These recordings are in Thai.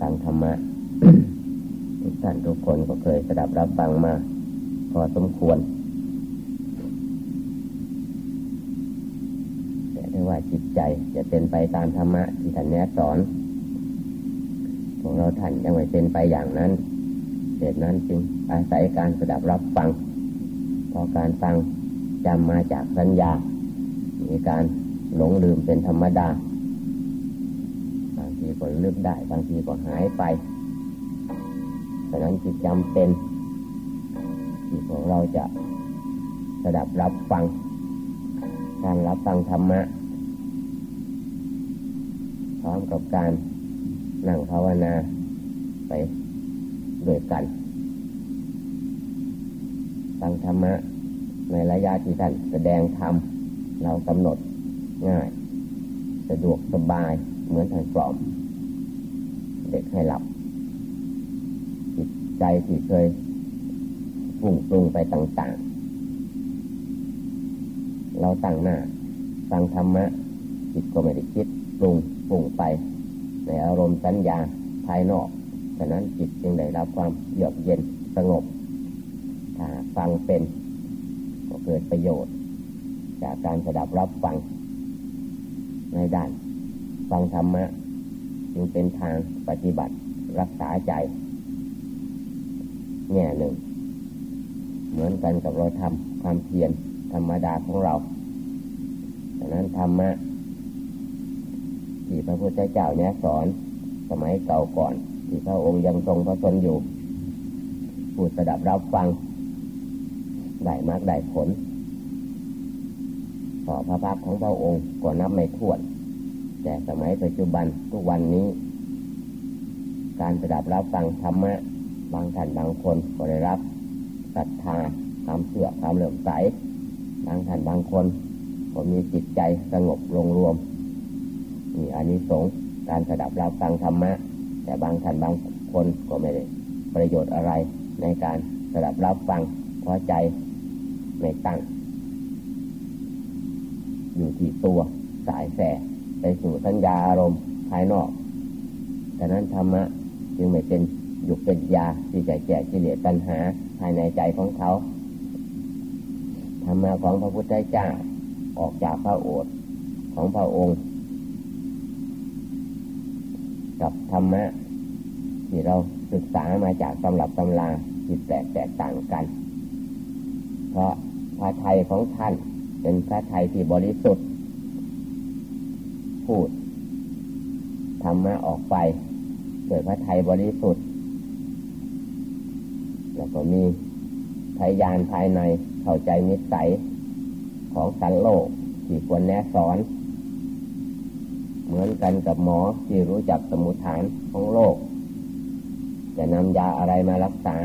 ฟังธรรมะทุกท่านทุกคนก็เคยสดับรับฟังมาพอสมควร แต่ถ้าว่าจิตใจจะเป็นไปตามธรรมะที่ท่านแนะสอนของเราท่านยังไม่เป็นไปอย่างนั้นเหตุนั้นจึงอาศัยการสดับรับฟัง พอการฟังจำมาจากสัญญา มีการหลงลืมเป็นธรรมดาบางที ก็ลึกได้ บางทีก็หายไปฉะนั้นจึงจำเป็นที่ของเราจะสดับรับฟัง การรับฟังธรรมะ พร้อมกับการนั่งภาวนาไปด้วยกัน ฟังธรรมะ ในระยะที่ท่านแสดงธรรม เรากำหนดง่าย สะดวกสบายเหมือนทางกล่อม เด็กให้หลับ จิตใจที่เคยฟุ้งปรุงไปต่างๆ เราตั้งหน้าฟังธรรมะ จิตก็ไม่ได้คิดปรุงปรุงไป ในอารมณ์สัญญาภายนอกฉะนั้นจิตจึงได้รับความเยือกเย็นสงบถ้าฟังเป็นก็เกิดประโยชน์ จากการสดับรับฟังในด้านฟังธรรมะ จึงเป็นทางปฏิบัติรักษาใจแง่หนึ่ง เหมือนกันกับเราทำความเพียรธรรมดาของเราดังนั้นธรรมะที่พระพุทธเจ้าเนี่ยสอน สมัยเก่าก่อน ที่พระองค์ยังทรงพระชนอยู่ ผู้สดับรับฟัง ได้มากได้ผลต่อพระพักของพระองค์ก็นับไม่ถ้วน แต่สมัยปัจจุบันทุกวันนี้ การสดับรับฟังธรรมะบางท่านบางคนก็ได้รับศรัทธาความเชื่อความเหลื่อมใส บางท่านบางคนก็มีจิตใจสงบลงรวมมีอานิสงส์การสดับรับฟังธรรมะ แต่บางท่านบางคนก็ไม่ได้ประโยชน์อะไรในการสดับรับฟังเพราะใจไม่ตั้งอยู่ที่ตัวสายแส ไปสู่สัญญาอารมณ์ภายนอกดังนั้นธรรมะจึงไม่เป็นอยู่เป็นยาที่จะแก้กิเลสตัณหาภายในใจของเขาธรรมะของพระพุทธเจ้าออกจากพระโอษฐ์ของพระองค์ กับธรรมะที่เราศึกษามาจากตำรับตำราที่แตกแตกต่างกัน เพราะพระไทยของท่านเป็นพระไทยที่บริสุทธิ์ พูดธรรมะออกไปโดยพระไทยบริสุทธิ์ แล้วก็มีพยานภายในเข้าใจนิสัยของสันโลกที่ควรแนะสอน เหมือนกันกับหมอที่รู้จักสมุทฐานของโลก จะนำยาอะไรมารักษา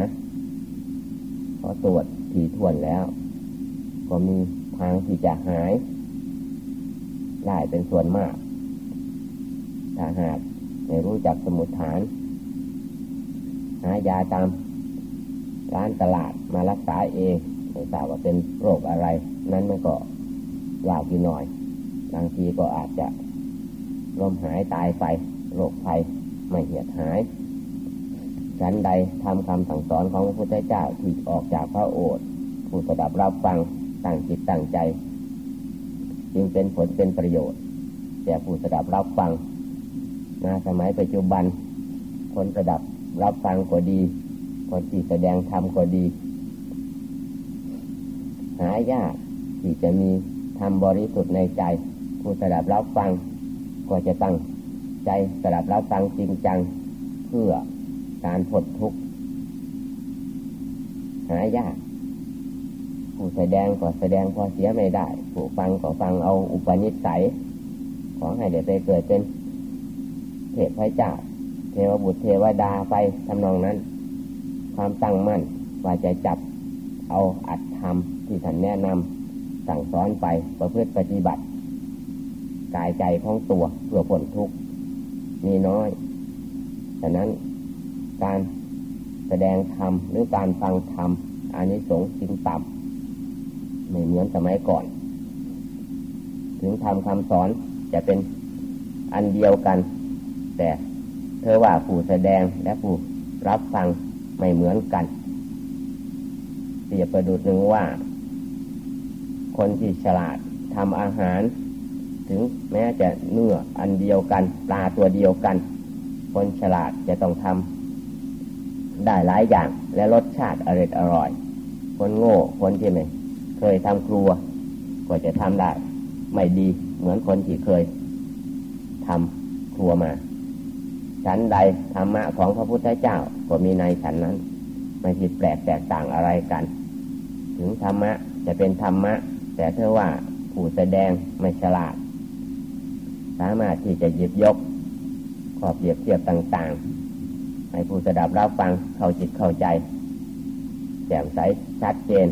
พอตรวจถี่ถ้วนแล้ว ก็มีทางที่จะหาย ได้เป็นส่วนมาก ถ้าหากไม่รู้จักสมุทฐาน หายาตามร้านตลาดมารักษาเองไม่ทราบว่าเป็นโรคอะไร นั้นมันก็ยากอยู่หน่อย บางทีก็อาจจะล้มหายตายไป โรคภัยไม่เหียดหายฉันใดทำคำสั่งสอนของพระพุทธเจ้าที่ออกจากพระโอษฐ์ผู้สดับรับฟังตั้งจิตตั้งใจ จึงเป็นผลเป็นประโยชน์แก่ผู้สดับรับฟัง นะสมัยปัจจุบัน คนสดับรับฟังก็ดี คนที่แสดงธรรมก็ดี หายากที่จะมีธรรมบริสุทธิ์ในใจ ผู้สดับรับฟัง ก็จะตั้งใจสดับรับฟังจริงจัง เพื่อการผลทุกข์หายาก ผู้แสดงก็แสดงพอเสียไม่ได้ ผู้ฟังก็ฟังเอาอุปนิสัย ขอให้เดี๋ยวไปเกิดเป็น เทพเจ้าเทวบุตรเทวดาไปทำนองนั้น ความตั้งมั่นว่าจะจับเอาอัดทำที่ท่านแนะนำสั่งสอนไปประพฤติปฏิบัติ กายใจของตัวเพื่อผลทุกข์มีน้อยฉะนั้นการแสดงธรรมหรือการฟังธรรมอานิสงส์จึงต่ำไม่เหมือนสมัยก่อน ถึงทำคำสอนจะเป็นอันเดียวกัน แต่เธอว่าผู้แสดงและผู้รับฟังไม่เหมือนกันเสียประดุดหนึ่งว่า คนที่ฉลาดทำอาหาร ถึงแม้จะเนื้ออันเดียวกัน ปลาตัวเดียวกัน คนฉลาดจะต้องทำได้หลายอย่างและรสชาติอร่อยอร่อย คนโง่คนที่ไม่เคยทำครัว ก็จะทำได้ ไม่ดีเหมือนคนที่เคยทำครัวมา ฉันใดธรรมะของพระพุทธเจ้าก็มีในฉันนั้น ไม่ผิดแปลกแตกต่างอะไรกัน ถึงธรรมะจะเป็นธรรมะ แต่เท่าว่าผู้แสดงไม่ฉลาด สามารถที่จะหยิบยกขอเปรียบเทียบต่างๆ ให้ผู้สดับรับฟังเข้าจิตเข้าใจแจ่มใสชัดเจน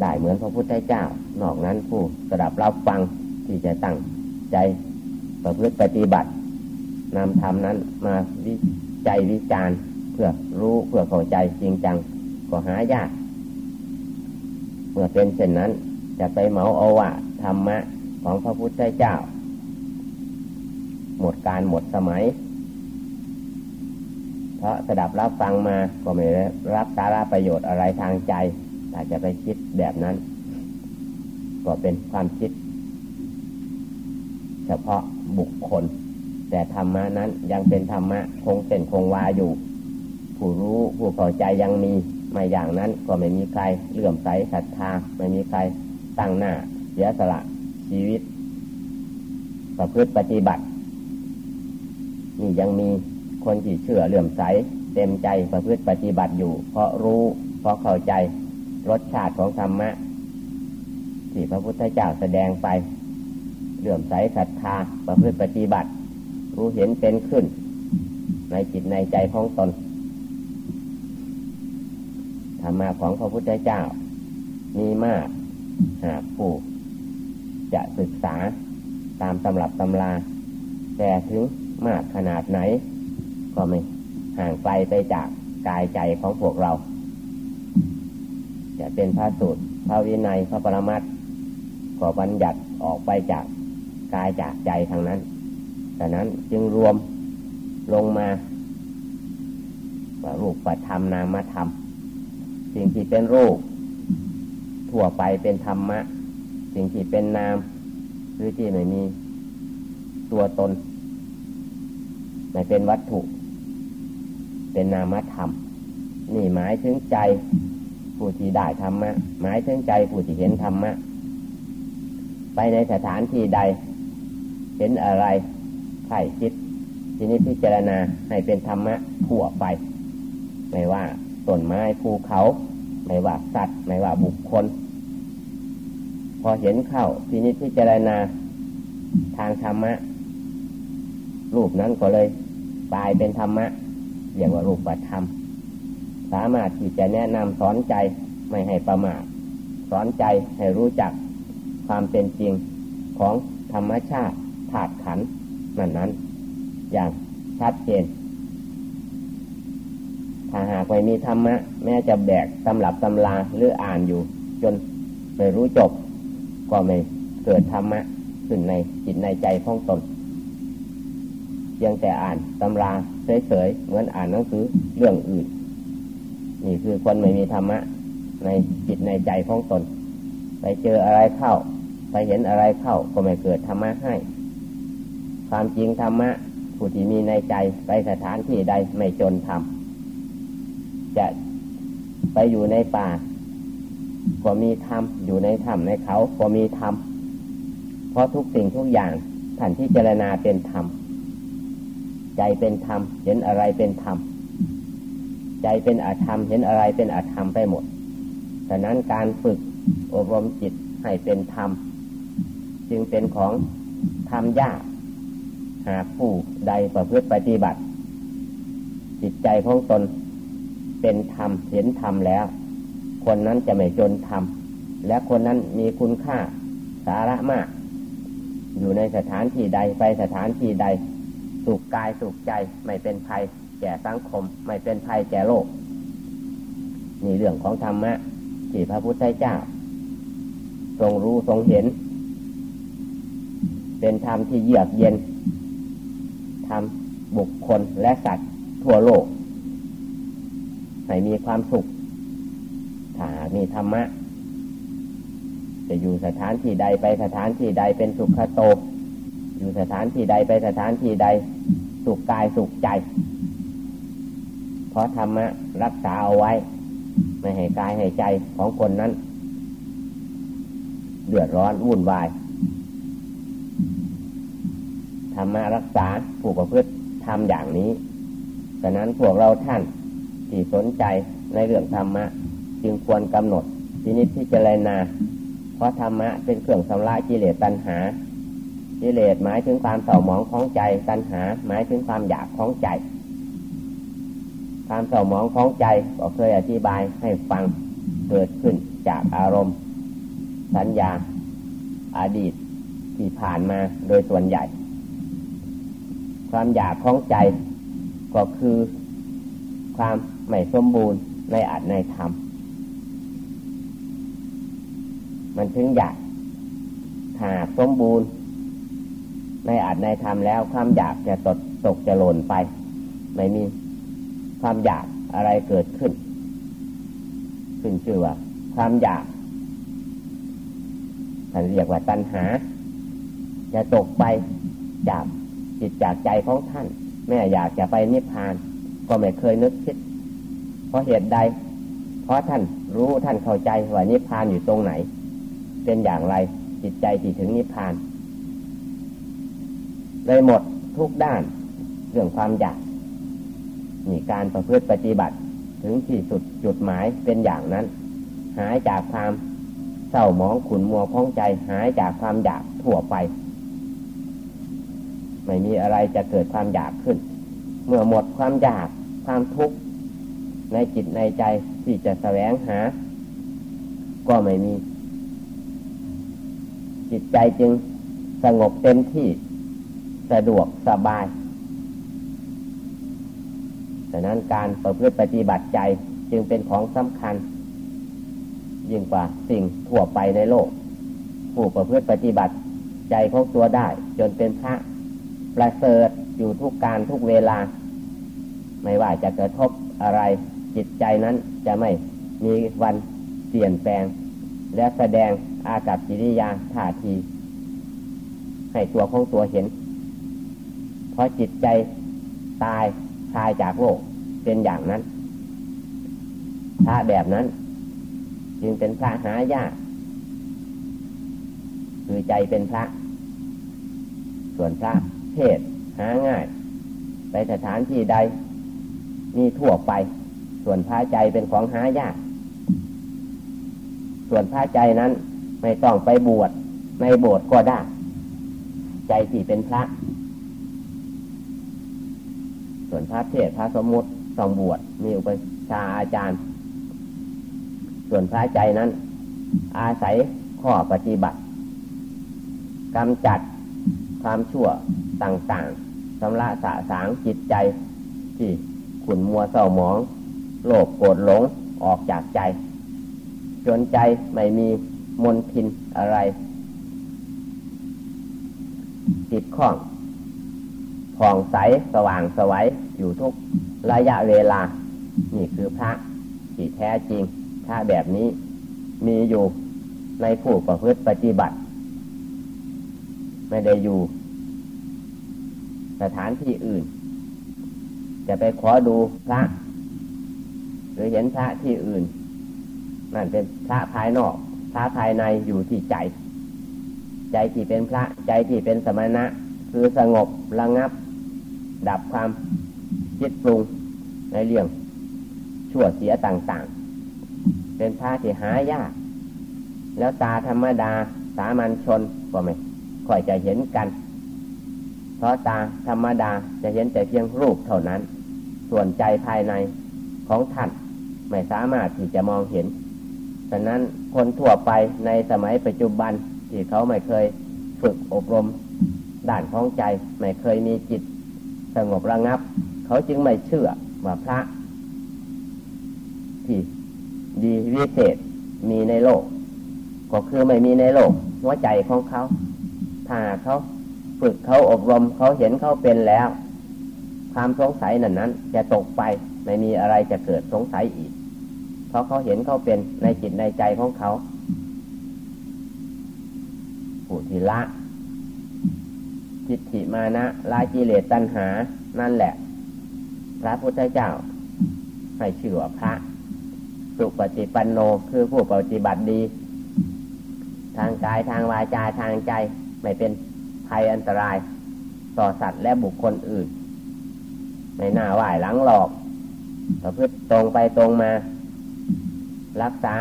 ได้เหมือนพระพุทธเจ้า นอกนั้นผู้สดับรับฟังที่จะตั้งใจประพฤติปฏิบัติ นำธรรมนั้นมาวิจัยวิจารณ์เพื่อรู้เพื่อเข้าใจจริงจังก็หายาก เมื่อเป็นเช่นนั้น จะไปเหมาเอาว่าธรรมะของพระพุทธเจ้า หมดการหมดสมัย เพราะสดับรับฟังมาก็ไม่รับสาระประโยชน์อะไรทางใจอาจจะไปคิดแบบนั้น ก็เป็นความคิด เฉพาะบุคคล แต่ธรรมะนั้นยังเป็นธรรมะคงเส้นคงวาอยู่ ผู้รู้ผู้เข้าใจยังมีไม่อย่างนั้นก็ไม่มีใครเลื่อมใสศรัทธาไม่มีใครตั้งหน้าเสียสละชีวิต ประพฤติปฏิบัติ นี่ยังมีคนที่เชื่อเลื่อมใสเต็มใจประพฤติปฏิบัติอยู่ เพราะรู้เพราะเข้าใจรสชาติของธรรมะ ที่พระพุทธเจ้าแสดงไปเลื่อมใสศรัทธาประพฤติปฏิบัติ รู้เห็นเป็นขึ้น ในจิตในใจของตนธรรมะของพระพุทธเจ้า มีมากหากผู้จะศึกษาตามตำรับตำรา แต่ถึงมากขนาดไหน ก็ไม่ห่างไกลไปจากกายใจของพวกเรา จะเป็นพระสูตรพระวินัยพระปรมัตก็บัญญัติออกไปจากกายจากใจทางนั้น ดังนั้นจึงรวมลงมาว่ารูปประธรรมนามธรรม สิ่งที่เป็นรูป ทั่วไปเป็นธรรมะ สิ่งที่เป็นนาม หรือที่ไม่มีตัวตน ไม่เป็นวัตถุ เป็นนามธรรม นี่หมายถึงใจผู้ที่ได้ธรรมะ หมายถึงใจผู้ที่เห็นธรรมะ ไปในสถานที่ใด เห็นอะไร ใข่คิดทีนี้พิจารณาให้เป็นธรรมะทั่วไป ไม่ว่าต้นไม้ภูเขา ไม่ว่าสัตว์ ไม่ว่าบุคคล พอเห็นเข้าทีนี้พิจารณาทางธรรมะ รูปนั้นก็เลยกลายเป็นธรรมะอย่างว่ารูปธรรม สามารถที่จะแนะนำสอนใจไม่ให้ประมาทสอนใจให้รู้จักความเป็นจริงของธรรมชาติธาตุขันธ์ นั่นนั้น อย่างชัดเจน ถ้าหากไม่มีธรรมะ แม้จะแบกตำรับตำลาหรืออ่านอยู่ จนไม่รู้จบ ก็ไม่เกิดธรรมะขึ้นในจิตในใจของตนยังแต่อ่านตำราเฉยๆเหมือนอ่านหนังสือเรื่องอื่น นี่คือคนไม่มีธรรมะ ในจิตในใจของตน ไปเจออะไรเข้า ไปเห็นอะไรเข้าก็ไม่เกิดธรรมะให้ ความจริงธรรมะผู้ที่มีในใจไปสถานที่ใดไม่จนทำจะไปอยู่ในป่า ก็มีธรรมอยู่ในธรรมในเขาก็มีธรรมเพราะทุกสิ่งทุกอย่างท่านที่เจรณาเป็นธรรมใจเป็นธรรมเห็นอะไรเป็นธรรมใจเป็นอาธรรมเห็นอะไรเป็นอาธรรมไปหมดฉะนั้นการฝึกอบรมจิตให้เป็นธรรมจึงเป็นของทำยาก หากผู้ใดประพฤติปฏิบัติ จิตใจของตนเป็นธรรมเห็นธรรมแล้ว คนนั้นจะไม่จนธรรมและคนนั้นมีคุณค่าสาระมาก อยู่ในสถานที่ใดไปสถานที่ใด สุขกายสุขใจไม่เป็นภัยแก่สังคม ไม่เป็นภัยแก่โลกนี่เรื่องของธรรมะที่พระพุทธเจ้า ทรงรู้ทรงเห็น เป็นธรรมที่เยือกเย็น ทำบุคคลและสัตว์ทั่วโลก ให้มีความสุข ถ้ามีธรรมะ จะอยู่สถานที่ใดไปสถานที่ใดเป็นสุขโต อยู่สถานที่ใดไปสถานที่ใด สุขกายสุขใจ เพราะธรรมะรักษาเอาไว้ ไม่ให้กายให้ใจของคนนั้น เดือดร้อนวุ่นวาย ธรรมะรักษาผู้ประพฤติทำอย่างนี้ฉะนั้นพวกเราท่านที่สนใจในเรื่องธรรมะ จึงควรกำหนดพินิจพิจารณาเพราะธรรมะเป็นเครื่องสำระกิเลสตัณหา กิเลสหมายถึงความเศร้าหมองของใจ ตัณหา หมายถึงความอยากของใจ ความเศร้าหมองของใจก็เคยอธิบายให้ฟังเกิดขึ้นจากอารมณ์ สัญญาอดีตที่ผ่านมาโดยส่วนใหญ่ ความอยากของใจ ก็คือความไม่สมบูรณ์ในอัตในธรรม มันถึงอยากหาสมบูรณ์ในอัตในธรรมแล้วความอยากจะตกตกจะหล่นไป ไม่มีความอยากอะไรเกิดขึ้น ขึ้นชื่อว่า ความอยากท่านเรียกว่าตัณหา จะตกไปจาก จิตจากใจของท่าน แม่อยากจะไปนิพพาน ก็ไม่เคยนึกคิด เพราะเหตุใด เพราะท่านรู้ท่านเข้าใจว่านิพพานอยู่ตรงไหน เป็นอย่างไรจิตใจที่ถึงนิพพาน เลยหมดทุกด้านเรื่องความอยากนี่การประพฤติปฏิบัติถึงที่สุดจุดหมายเป็นอย่างนั้น หายจากความเศร้าหมองขุนมัวพ้องใจหายจากความอยากทั่วไป ไม่มีอะไรจะเกิดความอยากขึ้น เมื่อหมดความอยากความทุกข์ในจิตในใจที่จะแสวงหา ก็ไม่มี จิตใจจึงสงบเต็มที่สะดวกสบายดังนั้นการประพฤติปฏิบัติใจจึงเป็นของสำคัญ ยิ่งกว่าสิ่งทั่วไปในโลก ผู้ประพฤติปฏิบัติใจของตัวได้ จนเป็นพระ ประเสริฐอยู่ทุกการทุกเวลา ไม่ว่าจะกระทบอะไรจิตใจนั้นจะไม่มีวันเปลี่ยนแปลง และแสดงอากับกิริยาท่าที ให้ตัวของตัวเห็น เพราะจิตใจตายตายจากโลกเป็นอย่างนั้นพระแบบนั้น จึงเป็นพระหายากคือใจเป็นพระ ส่วนพระ เทศหาง่าย ไปสถานที่ใด มีทั่วไป ส่วนพระใจเป็นของหายาก ส่วนพระใจนั้นไม่ต้องไปบวชในโบสถ์ก็ได้ ใจที่เป็นพระ ส่วนพระเทศพระสมมุติต้องบวชมีอุปชาอาจารย์ ส่วนพระใจนั้น อาศัยข้อปฏิบัติกำจัดความชั่ว ต่างๆสำละสะสางจิตใจ ที่ขุนมัวเศร้าหมอง โลภโกรธหลงออกจากใจ จนใจไม่มีมนทินอะไร ติดข้องผ่องใสสว่างสวัยอยู่ทุกระยะเวลา นี่คือพระที่แท้จริง ถ้าแบบนี้มีอยู่ในผู้ประพฤติปฏิบัติ ไม่ได้อยู่ สถานที่อื่น จะไปขอดูพระหรือเห็นพระที่อื่นนั่นเป็นพระภายนอก พระภายในอยู่ที่ใจ ใจที่เป็นพระใจที่เป็นสมณะ คือสงบระงับ ดับความคิดปรุงในเรื่องชั่วเสียต่างๆ เป็นพระที่หายาก แล้วตาธรรมดาสามัญชนก็ไม่ค่อยจะเห็นกัน ราะตาธรรมดาจะเห็นแต่เพียงรูปเท่านั้น ส่วนใจภายในของท่านไม่สามารถที่จะมองเห็นฉะนั้นคนทั่วไปในสมัยปัจจุบันที่เขาไม่เคยฝึกอบรมด้านของใจ ไม่เคยมีจิตสงบระงับ เขาจึงไม่เชื่อว่าพระ ที่ดีวิเศษมีในโลก ก็คือไม่มีในโลกหัวใจของเขาถ้าเขา ฝึกเขาอบรมเขาเห็นเขาเป็นแล้ว ความสงสัยนั้นนั้น จะตกไปไม่มีอะไรจะเกิดสงสัยอีก เพราะเขาเห็นเขาเป็นในจิตในใจของเขาผู้ที่ละจิตถิมานะละกิเลสตัณหา นั่นแหละ พระพุทธเจ้า ให้ชื่อว่าพระ สุปฏิปันโนคือผู้ปฏิบัติดี ทางกายทางวาจาทางใจไม่เป็น ภัยอันตราย ต่อสัตว์และบุคคลอื่นในหน้าไหวหลังหลอกประพฤติตรงไปตรงมา รักษา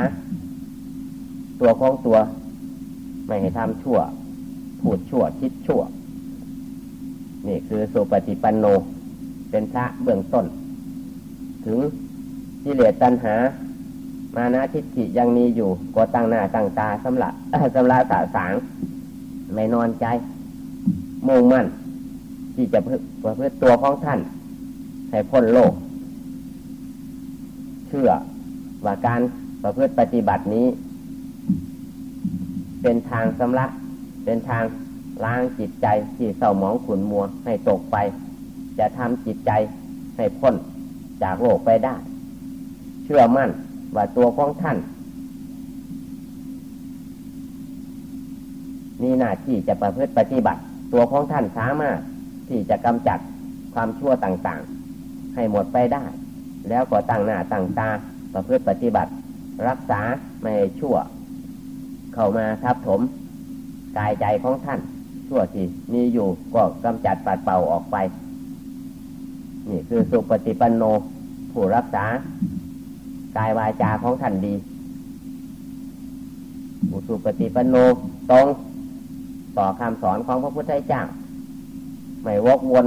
ตัวของตัว ไม่ให้ทำชั่ว พูดชั่วคิดชั่ว นี่คือสุปฏิปันโน เป็นพระเบื้องต้น ถึงกิเลสตัณหา มานะทิฏฐิยังมีอยู่ก็ตั้งหน้าตั้งตาสำหรับสำหรับสาสาง ไม่นอนใจ มุ่งมั่น ที่จะประพฤติตัวของท่าน ให้พ้นโลก เชื่อว่าการประพฤติปฏิบัตินี้ เป็นทางสำลักเป็นทางล้างจิตใจที่เศร้าหมองขุนมัวให้ตกไป จะทำจิตใจให้พ้นจากโลกไปได้ เชื่อมั่นว่าตัวของท่าน มีหน้าที่จะประพฤติปฏิบัติ ตัวของท่านสามารถที่จะกำจัดความชั่วต่างๆ ให้หมดไปได้ แล้วก็ตั้งหน้าตั้งตาประพฤติปฏิบัติ รักษาไม่ชั่ว เข้ามาทับถม กายใจของท่าน ชั่วที่มีอยู่ก็กำจัดปัดเป่าออกไป นี่คือสุปฏิปันโน ผู้รักษา กายวาจาของท่านดีอุสุปฏิปันโนตรง ต่อคำสอนของพระพุทธเจ้าไม่วกวน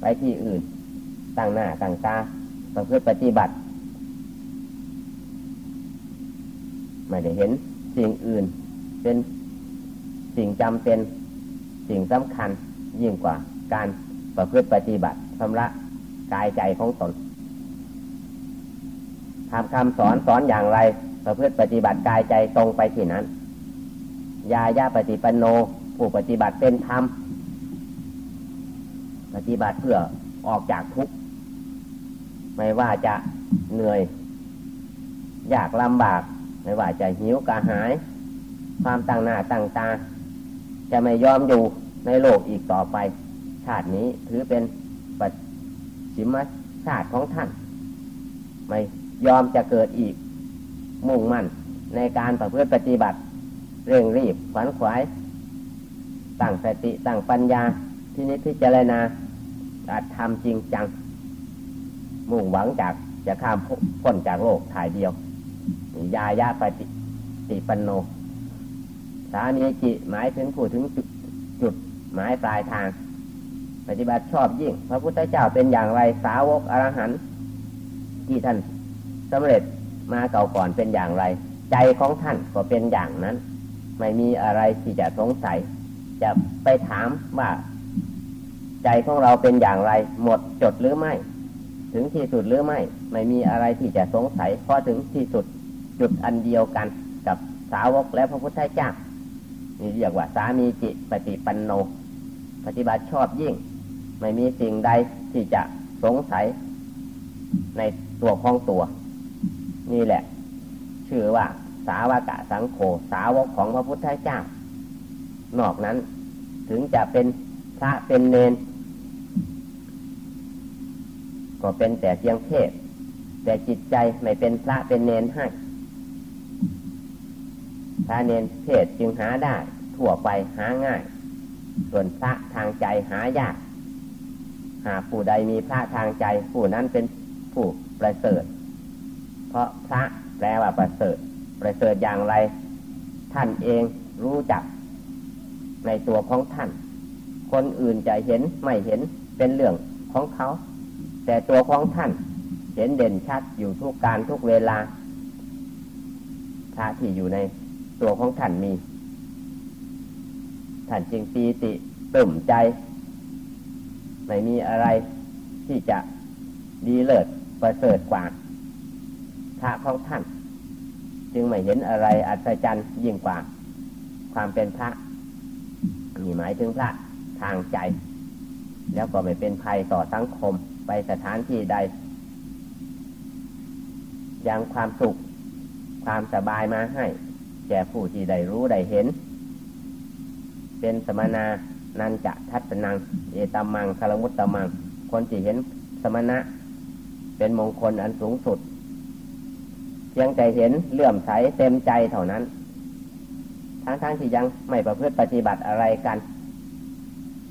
ไปที่อื่นตั้งหน้าตั้งตาประพฤติปฏิบัติ ไม่ได้เห็นสิ่งอื่น เป็นสิ่งจำเป็นสิ่งสำคัญยิ่งกว่าการประพฤติปฏิบัติชำระกายใจของตนทำคำสอนสอนอย่างไร ประพฤติปฏิบัติกายใจตรงไปที่นั้น ยาญาปฏิปันโน ผู้ปฏิบัติเป็นธรรม ปฏิบัติเพื่อออกจากทุกข์ ไม่ว่าจะเหนื่อยอยากลำบาก ไม่ว่าจะหิวกระหาย ความตั้งหน้าตั้งตา จะไม่ยอมอยู่ในโลกอีกต่อไป ชาตินี้ถือเป็นปัจฉิมชาติของท่าน ไม่ยอมจะเกิดอีกมุ่งมั่นในการประพฤติปฏิบัติ เร่งรีบขวัญขวายตั้งสติตั้งปัญญาที่นิพพิจารณาอาจทำจริงจัง มุ่งหวังจากจะข้ามพ้นจากโลกถ่ายเดียวยายาปฏิติปันโน สามีจิหมายถึงผู้ถึงจุดจุดหมายปลายทาง ปฏิบัติชอบยิ่ง พระพุทธเจ้าเป็นอย่างไรสาวกอรหันที่ท่านสำเร็จมาเก่าก่อนเป็นอย่างไร ใจของท่านก็เป็นอย่างนั้น ไม่มีอะไรที่จะสงสัย จะไปถามว่า ใจของเราเป็นอย่างไร หมดจดหรือไม่ ถึงที่สุดหรือไม่ ไม่มีอะไรที่จะสงสัยเพราะถึงที่สุดจุดอันเดียวกันกับสาวกและพระพุทธเจ้านี่เรียกว่าสามีจิตปฏิปันโน ปฏิบัติชอบยิ่ง ไม่มีสิ่งใดที่จะสงสัยในตัวของตัว นี่แหละ ชื่อว่า สาวกะสังโฆสาวกของพระพุทธเจ้า นอกนั้นถึงจะเป็นพระเป็นเนน ก็เป็นแต่เพียงเทศ แต่จิตใจไม่เป็นพระเป็นเนนให้พระเนนเทศจึงหาได้ ทั่วไปหาง่าย ส่วนพระทางใจหายาก หากผู้ใดมีพระทางใจ ผู้นั้นเป็นผู้ประเสริฐ เพราะพระแปลว่าประเสริฐ ประเสริฐอย่างไร ท่านเองรู้จัก ในตัวของท่าน คนอื่นจะเห็นไม่เห็นเป็นเรื่องของเขา แต่ตัวของท่าน เห็นเด่นชัดอยู่ทุกการทุกเวลาพระที่อยู่ในตัวของท่านมี ท่านจึงปีติตื่มใจ ไม่มีอะไรที่จะดีเลิศประเสริฐกว่าพระของท่าน จึงไม่เห็นอะไรอัศจรรย์ยิ่งกว่า ความเป็นพระมีหมายถึงพระทางใจ แล้วก็ไม่เป็นภัยต่อสังคมไปสถานที่ใด ยังความสุข ความสบายมาให้ แก่ผู้ที่ได้รู้ได้เห็น เป็นสมณานันจะทัตนัง เอตัมมังคารมุตตมัง คนที่เห็นสมณะ เป็นมงคลอันสูงสุด พียงแต่เห็นเลื่อมใสเต็มใจเท่านั้น ทั้งๆทที่ยังไม่ประพฤติปฏิบัติอะไรกัน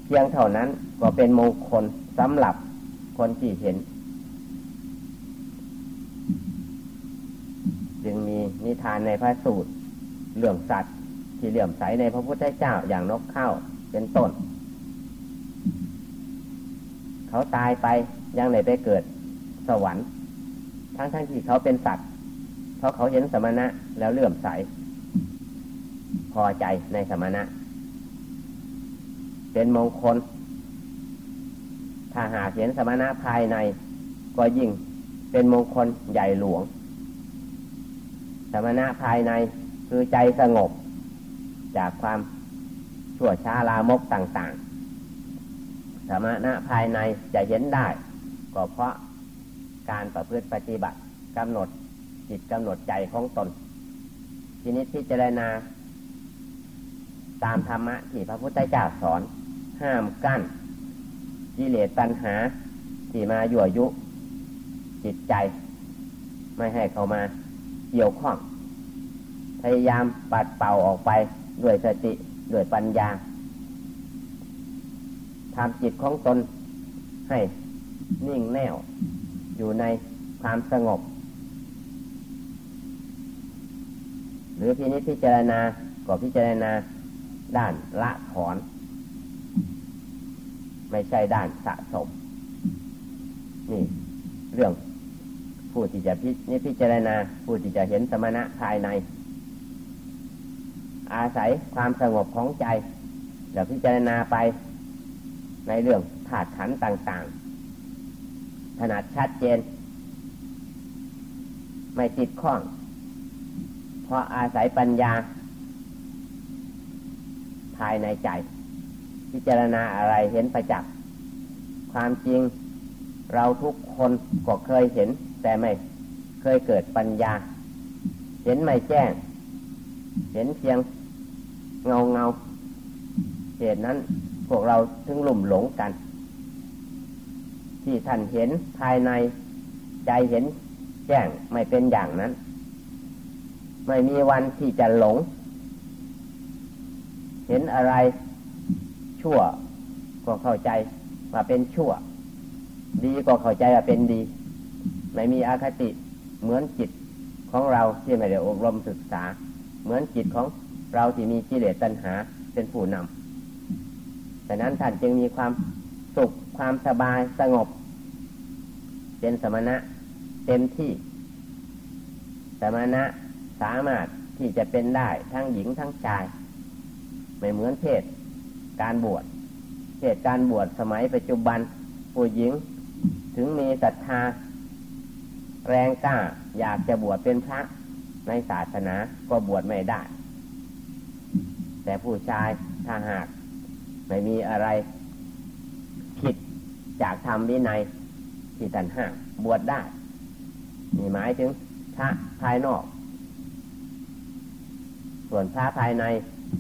เพียงเท่านั้นก็เป็นมงคลสำหรับคนที่เห็น จึงมีนิทานในพระสูตรเรื่องสัตว์ที่เหลื่อมใสในพระพุทธเจ้าอย่างนกเข้าเป็นต้น เขาตายไปยังไหนไปเกิดสวรรค์ ทั้งทั้งที่เขาเป็นสัตว์ เพราะเขาเห็นสมณะแล้วเลื่อมใส พอใจในสมณะ เป็นมงคล ถ้าหากเห็นสมณะภายใน ก็ยิ่งเป็นมงคลใหญ่หลวง สมณะภายในคือใจสงบ จากความชั่วช้าลามกต่างๆ สมณะภายในจะเห็นได้ ก็เพราะการประพฤติปฏิบัติกำหนด จิตกำหนดใจของตน ทีนี้พิจารณา ตามธรรมะที่พระพุทธเจ้าสอน ห้ามกั้นกิเลสตัณหา ที่มายั่วยุ จิตใจ ไม่ให้เข้ามาเกี่ยวข้อง พยายามปัดเป่าออกไปด้วยสติด้วยปัญญาทำจิตของตนให้นิ่งแน่วอยู่ในความสงบ หรือพินิจพิจารณาก็พิจารณาด้านละถอน ไม่ใช่ด้านสะสม นี่ เรื่องผู้ที่จะพินิพิจารณาผู้ที่จะเห็นสมณะภายใน อาศัยความสงบของใจเดี๋ยวพิจารณาไปในเรื่องถาดขันต่างๆขนาดชัดเจน ไม่ติดข้อง เพราะอาศัยปัญญา ภายในใจ พิจารณาอะไรเห็นประจักษ์ความจริงเราทุกคนก็เคยเห็น แต่ไม่เคยเกิดปัญญา เห็นไม่แจ้ง เห็นเพียงเงาเงาเหตุนั้นพวกเราถึงหลุ่มหลงกัน ที่ท่านเห็นภายในใจเห็นแจ้งไม่เป็นอย่างนั้น ไม่มีวันที่จะหลง เห็นอะไรชั่วก็เข้าใจว่าเป็นชั่ว ดีก็เข้าใจว่าเป็นดี ไม่มีอาคติเหมือนจิตของเราที่ไม่ได้อบรมศึกษา เหมือนจิตของเราที่มีกิเลสตัณหาเป็นผู้นำแต่นั้นท่านจึงมีความสุขความสบายสงบ เป็นสมณะเต็มที่ สมณะ สามารถที่จะเป็นได้ทั้งหญิงทั้งชาย ไม่เหมือนเพศการบวชเพศการบวชสมัยปัจจุบันผู้หญิงถึงมีศรัทธา แรงกล้าอยากจะบวชเป็นพระในศาสนาก็บวชไม่ได้ แต่ผู้ชายถ้าหากไม่มีอะไร ผิดจากธรรมวินัยที่ท่านห้าบวชได้ มีหมายถึงพระภายนอก ส่วนพระภายใน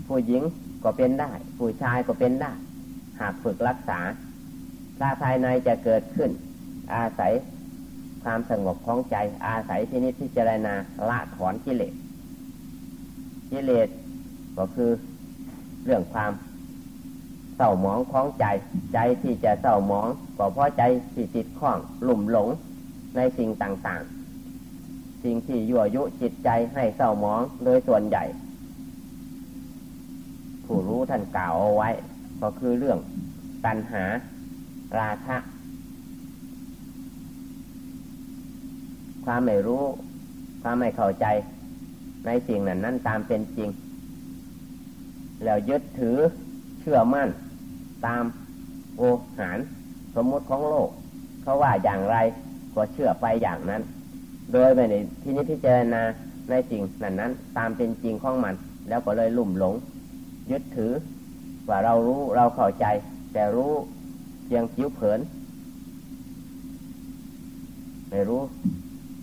ผู้หญิงก็เป็นได้ ผู้ชายก็เป็นได้ หากฝึกรักษาพระภายในจะเกิดขึ้น อาศัยความสงบของใจ อาศัยที่นิพพิจารณาละถอนกิเลสกิเลสก็คือเรื่องความเศร้าหมองของใจ ใจที่จะเศร้าหมองก็เพราะใจที่ติดข้องหลุ่มหลงในสิ่งต่างๆ สิ่งที่ยั่วยุจิตใจให้เศร้าหมองโดยส่วนใหญ่ ท่านกล่าวเอาไว้ ก็คือเรื่องตัณหาราคะ ความไม่รู้ ความไม่เข้าใจในสิ่งนั้นนั้นตามเป็นจริง แล้วยึดถือเชื่อมั่น ตามโอหารสมมติของโลก เขาว่าอย่างไรก็เชื่อไปอย่างนั้น โดยไม่ได้ที่นี้พิจารณาในสิ่งนั้นนั้น ตามเป็นจริงของมัน แล้วก็เลยลุ่มหลง ยึดถือ ว่าเรารู้เราเข้าใจ แต่รู้เพียงผิวเผิน ไม่รู้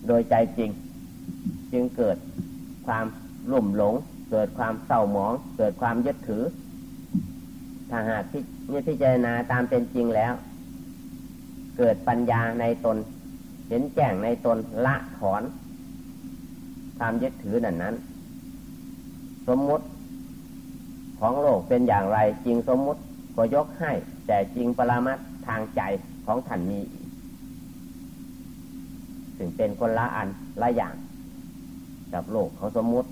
โดยใจจริง จึงเกิดความลุ่มหลง เกิดความเศร้าหมอง เกิดความยึดถือ ถ้าหากที่นี่พิจารณาตามเป็นจริงแล้ว เกิดปัญญาในตน เห็นแจ้งในตนละถอนความยึดถือนั้นนั้น สมมติ ของโลกเป็นอย่างไรจริงสมมุติก็ยกให้ แต่จริงปรามัดทางใจของท่านมีถึงเป็นคนละอันละอย่างกับโลกเขาสมมุติ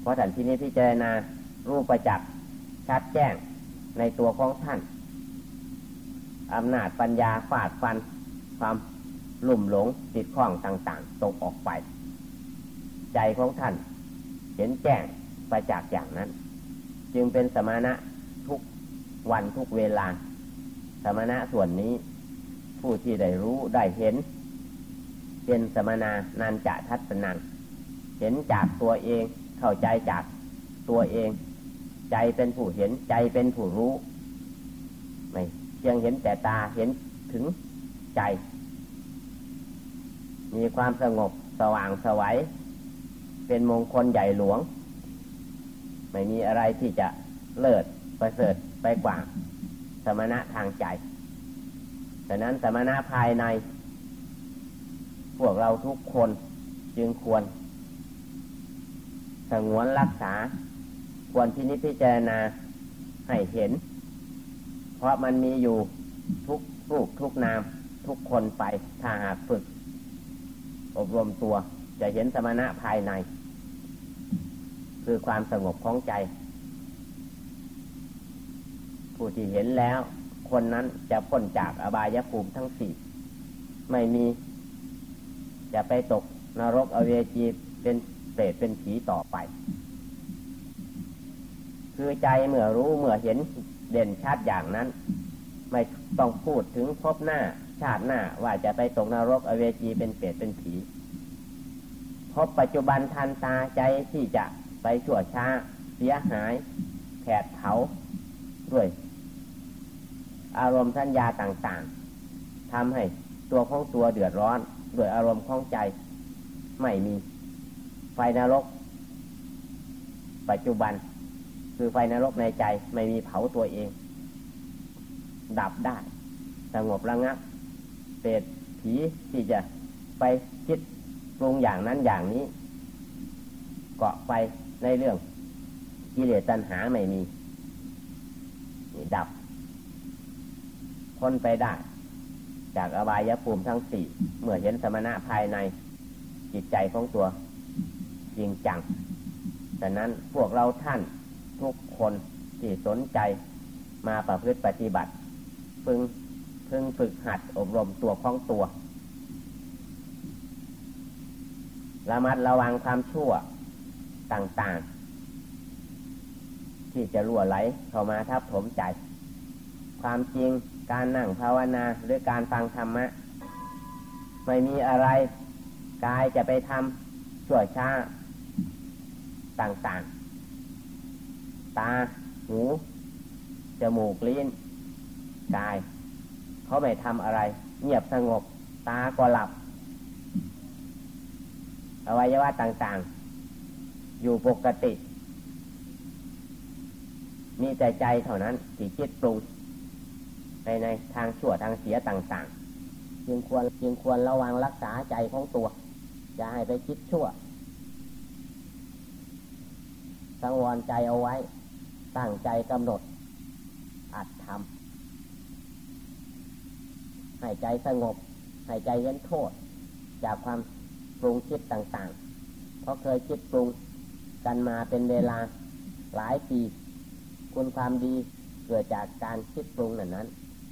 เพราะท่านที่นี้พิจารณารูปประจักษ์ชัดแจ้งในตัวของท่านอำนาจปัญญาฟาดฟัน ความลุ่มหลงติดข้องต่าง ๆ ตกออกไป ใจของท่าน เห็นแจ้งประจักษ์อย่างนั้น จึงเป็นสมณะทุกวันทุกเวลา สมณะส่วนนี้ ผู้ที่ได้รู้ได้เห็น เป็นสมณานันจะทัศนังเห็นจากตัวเองเข้าใจจากตัวเอง ใจเป็นผู้เห็นใจเป็นผู้รู้ไม่เพียงเห็นแต่ตาเห็นถึงใจ มีความสงบสว่างสวัยเป็นมงคลใหญ่หลวง ไม่มีอะไรที่จะเลิศประเสริฐไปกว่า สมณะทางใจดังนั้นสมณะภายใน พวกเราทุกคนจึงควรสงวนรักษา ควรพินิจพิจารณาให้เห็น เพราะมันมีอยู่ทุกรูปทุกนาม ทุกคนไปถ้าหากฝึก อบรมตัวจะเห็นสมณะภายใน คือความสงบของใจ ผู้ที่เห็นแล้ว คนนั้นจะพ้นจากอบายภูมิทั้งสี่ไม่มี จะไปตกนรกอเวจีเป็นเปรตเป็นผีต่อไป คือใจเมื่อรู้เมื่อเห็นเด่นชัดอย่างนั้น ไม่ต้องพูดถึงพบหน้าชาติหน้าว่าจะไปตกนรกอเวจีเป็นเปรตเป็นผีพบปัจจุบันทันตาใจที่จะ ไปชั่วช้า เสียหายแผดเผาด้วย อารมณ์สัญญาต่างๆทำให้ตัวของตัวเดือดร้อนด้วยอารมณ์ของใจไม่มี ไฟนรก ปัจจุบัน คือไฟนรกในใจไม่มีเผาตัวเอง ดับได้ สงบระงับเปรตผีที่จะไปคิดปรุงอย่างนั้นอย่างนี้ เกาะไป ในเรื่องกิเลสตัณหาไม่มีดับพ้นไปได้ จากอบายภูมิทั้งสี่เมื่อเห็นสมณะภายในจิตใจของตัวจริงจังดังนั้นพวกเราท่านทุกคนที่สนใจมาประพฤติปฏิบัติ พึงพึงฝึกหัดอบรมตัวของตัวระมัดระวังความชั่ว ต่างๆ ที่จะรั่วไหลเข้ามาทับถมใจ ความจริงการนั่งภาวนาหรือการฟังธรรมะ ไม่มีอะไรกายจะไปทำชั่วช้าต่างๆ ตา หู จมูก ลิ้น กาย เขาไม่ทำอะไร เงียบสงบ ตาก็หลับ อวัยวะต่างๆ อยู่ปกติ มีแต่ใจเท่านั้นที่คิดปรุงในในทางชั่วทางเสียต่างๆ จึงควรจึงควรระวังรักษาใจของตัวอย่าให้ไปคิดชั่วสังวรใจเอาไว้ ตั้งใจกำหนด อัดทำให้ใจสงบ ให้ใจเย็นโทษ จากความปรุงคิดต่างๆ เพราะเคยคิดปรุง กันมาเป็นเวลาหลายปี คุณความดีเกิดจากการคิดปรุงนั้นนั้น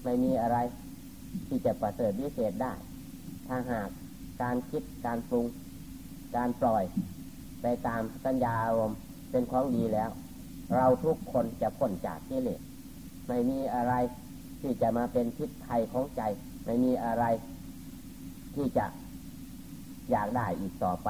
ไม่มีอะไรที่จะประเสริฐวิเศษได้ ถ้าหากการคิดการปรุง การปล่อย ไปตามสัญญาอารมณ์เป็นของดีแล้ว เราทุกคนจะพ้นจากกิเลสไม่มีอะไรที่จะมาเป็นพิษภัยของใจ ไม่มีอะไรที่จะอยากได้อีกต่อไป